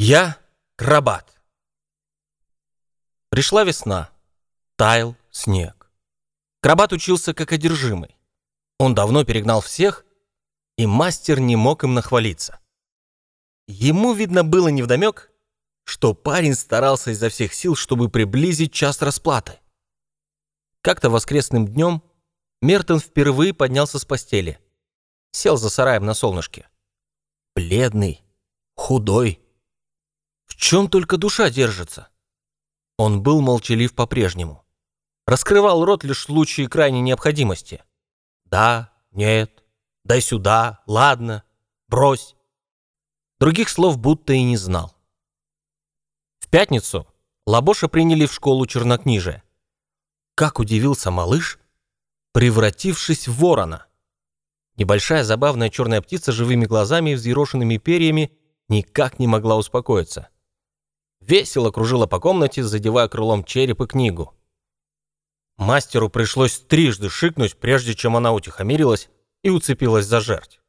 Я крабат. Пришла весна. Таял снег. Крабат учился как одержимый. Он давно перегнал всех, и мастер не мог им нахвалиться. Ему, видно, было невдомек, что парень старался изо всех сил, чтобы приблизить час расплаты. Как-то воскресным днем Мертон впервые поднялся с постели. Сел за сараем на солнышке. Бледный, худой, в чем только душа держится. Он был молчалив по-прежнему. Раскрывал рот лишь в случае крайней необходимости. «Да», «нет», «дай сюда», «ладно», «брось». Других слов будто и не знал. В пятницу Лабоша приняли в школу чернокнижия. Как удивился малыш, превратившись в ворона. Небольшая забавная черная птица живыми глазами и взъерошенными перьями никак не могла успокоиться весело кружила по комнате, задевая крылом череп и книгу. Мастеру пришлось трижды шикнуть, прежде чем она утихомирилась и уцепилась за жерть.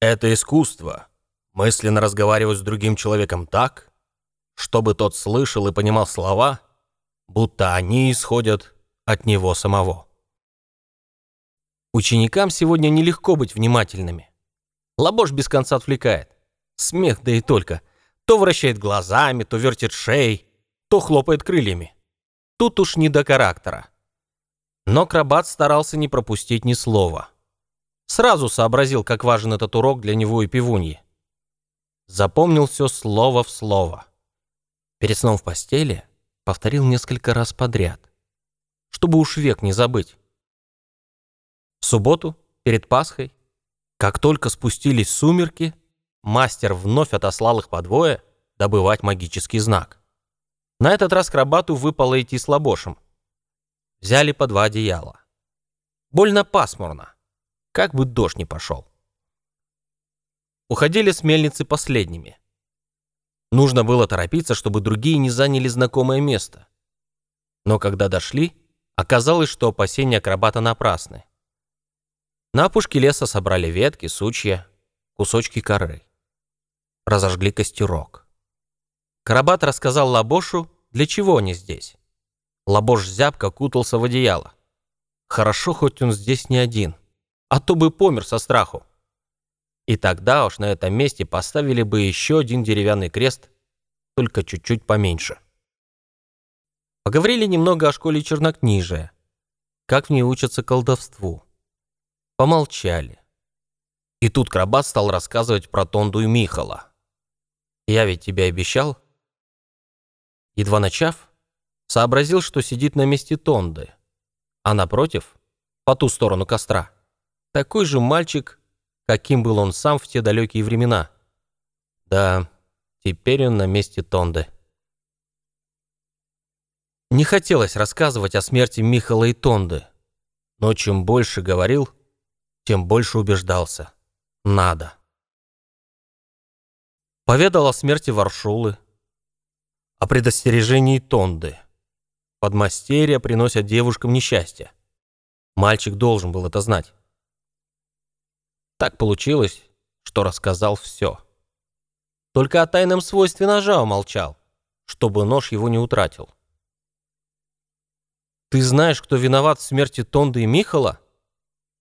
Это искусство — мысленно разговаривать с другим человеком так, чтобы тот слышал и понимал слова, будто они исходят от него самого. Ученикам сегодня нелегко быть внимательными. Лабош без конца отвлекает. Смех, да и только — то вращает глазами, то вертит шеей, то хлопает крыльями. Тут уж не до характера. Но Крабат старался не пропустить ни слова. Сразу сообразил, как важен этот урок для него и пивуньи. Запомнил все слово в слово. Перед сном в постели повторил несколько раз подряд, чтобы уж век не забыть. В субботу, перед Пасхой, как только спустились сумерки, мастер вновь отослал их по двое добывать магический знак. На этот раз крабату выпало идти с лабошем. Взяли по два одеяла. Больно пасмурно, как бы дождь не пошел. Уходили с мельницы последними. Нужно было торопиться, чтобы другие не заняли знакомое место. Но когда дошли, оказалось, что опасения акробата напрасны. На опушке леса собрали ветки, сучья, кусочки коры разожгли костерок. Карабат рассказал Лабошу, для чего они здесь. Лабош зябко кутался в одеяло. Хорошо, хоть он здесь не один, а то бы помер со страху. И тогда уж на этом месте поставили бы еще один деревянный крест, только чуть-чуть поменьше. Поговорили немного о школе чернокнижия, как в ней учатся колдовству. Помолчали. И тут Крабат стал рассказывать про Тонду и Михала. Я ведь тебе обещал. Едва начав, сообразил, что сидит на месте Тонды, а напротив, по ту сторону костра, такой же мальчик, каким был он сам в те далекие времена. Да, теперь он на месте Тонды. Не хотелось рассказывать о смерти Михала и Тонды, но чем больше говорил, тем больше убеждался. Надо. Поведал о смерти Варшулы, о предостережении Тонды. Подмастерья приносят девушкам несчастье. Мальчик должен был это знать. Так получилось, что рассказал все. Только о тайном свойстве ножа умолчал, чтобы нож его не утратил. «Ты знаешь, кто виноват в смерти Тонды и Михала?»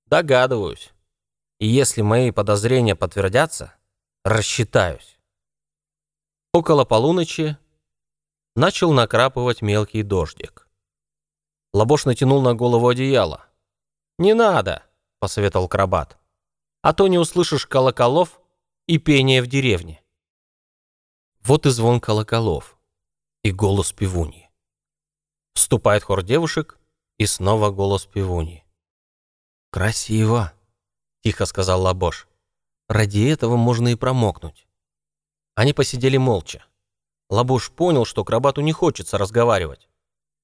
«Догадываюсь. И если мои подозрения подтвердятся, рассчитаюсь». Около полуночи начал накрапывать мелкий дождик. Лабош натянул на голову одеяло. «Не надо», — посоветовал Крабат, «а то не услышишь колоколов и пение в деревне». Вот и звон колоколов, и голос пивуньи. Вступает хор девушек, и снова голос пивуньи. «Красиво», — тихо сказал Лабош. «Ради этого можно и промокнуть». Они посидели молча. Лабуш понял, что Крабату не хочется разговаривать.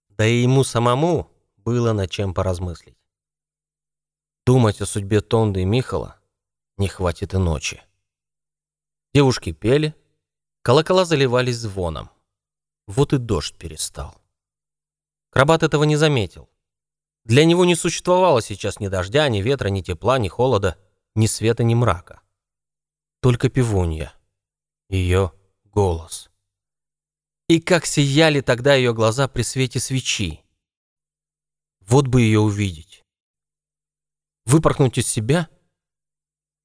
Да и ему самому было над чем поразмыслить. Думать о судьбе Тонды и Михала не хватит и ночи. Девушки пели, колокола заливались звоном. Вот и дождь перестал. Крабат этого не заметил. Для него не существовало сейчас ни дождя, ни ветра, ни тепла, ни холода, ни света, ни мрака. Только пивунья — ее голос. И как сияли тогда ее глаза при свете свечи. Вот бы ее увидеть. Выпорхнуть из себя?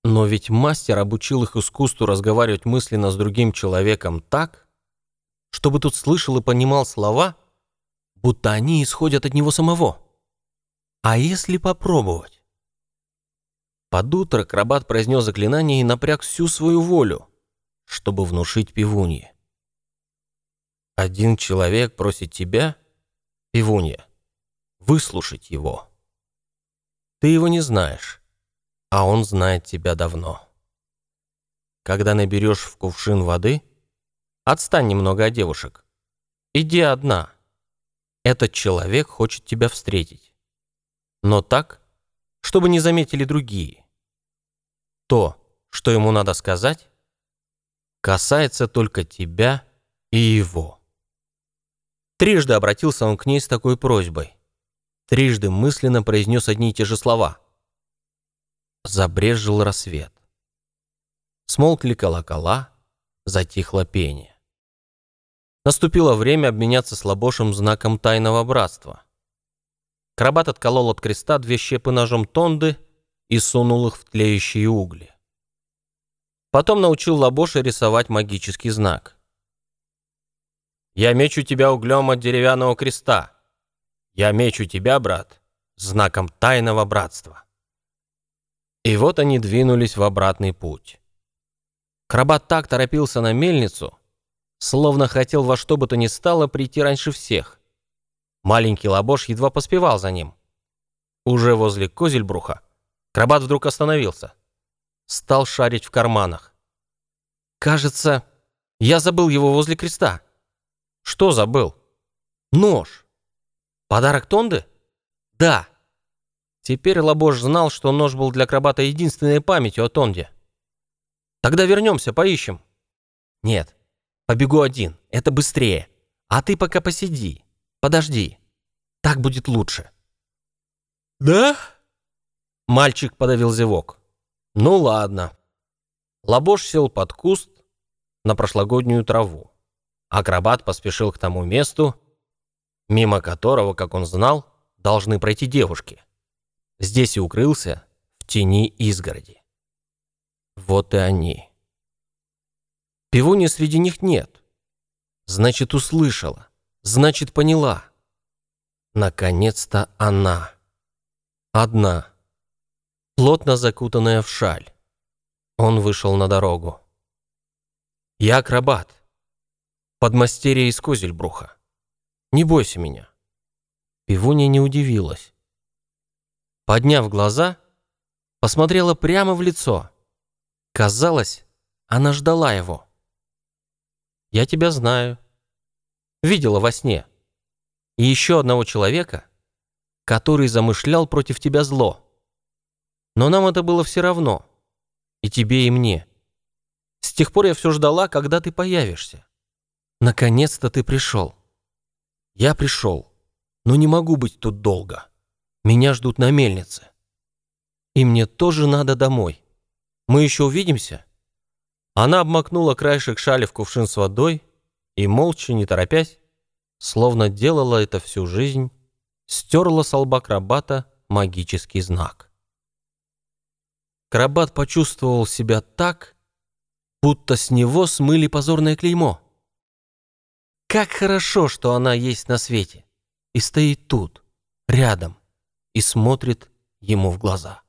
Но ведь мастер обучил их искусству разговаривать мысленно с другим человеком так, чтобы тот слышал и понимал слова, будто они исходят от него самого. А если попробовать? Под утро Крабат произнес заклинание и напряг всю свою волю, чтобы внушить пивунье. Один человек просит тебя, пивунья, выслушать его. Ты его не знаешь, а он знает тебя давно. Когда наберешь в кувшин воды, отстань немного от девушек. Иди одна. Этот человек хочет тебя встретить. Но так, чтобы не заметили другие. То, что ему надо сказать, касается только тебя и его. Трижды обратился он к ней с такой просьбой. Трижды мысленно произнес одни и те же слова. Забрежил рассвет. Смолкли колокола, затихло пение. Наступило время обменяться с Лабошем знаком тайного братства. Крабат отколол от креста две щепы ножом тонды и сунул их в тлеющие угли. Потом научил Лабоша рисовать магический знак. Я мечу тебя углем от деревянного креста. Я мечу тебя, брат, знаком тайного братства. И вот они двинулись в обратный путь. Крабат так торопился на мельницу, словно хотел во что бы то ни стало прийти раньше всех. Маленький лабош едва поспевал за ним. Уже возле Козельбруха Крабат вдруг остановился. Стал шарить в карманах. «Кажется, я забыл его возле креста». Что забыл? Нож. Подарок Тонды? Да. Теперь Лабош знал, что нож был для акробата единственной памятью о Тонде. Тогда вернемся, поищем. Нет, побегу один, это быстрее. А ты пока посиди, подожди. Так будет лучше. Да? Мальчик подавил зевок. Ну ладно. Лабош сел под куст на прошлогоднюю траву. Акробат поспешил к тому месту, мимо которого, как он знал, должны пройти девушки. Здесь и укрылся в тени изгороди. Вот и они. Пивуни среди них нет. Значит, услышала. Значит, поняла. Наконец-то она. Одна. Плотно закутанная в шаль. Он вышел на дорогу. «Я акробат подмастерье из Козельбруха. Не бойся меня». Пивуня не удивилась. Подняв глаза, посмотрела прямо в лицо. Казалось, она ждала его. «Я тебя знаю. Видела во сне. И еще одного человека, который замышлял против тебя зло. Но нам это было все равно. И тебе, и мне. С тех пор я все ждала, когда ты появишься. Наконец-то ты пришел. Я пришел, но не могу быть тут долго. Меня ждут на мельнице. И мне тоже надо домой. Мы еще увидимся?» Она обмакнула краешек шали в кувшин с водой и, молча, не торопясь, словно делала это всю жизнь, стерла с лба магический знак. Крабат почувствовал себя так, будто с него смыли позорное клеймо. Как хорошо, что она есть на свете и стоит тут, рядом, и смотрит ему в глаза.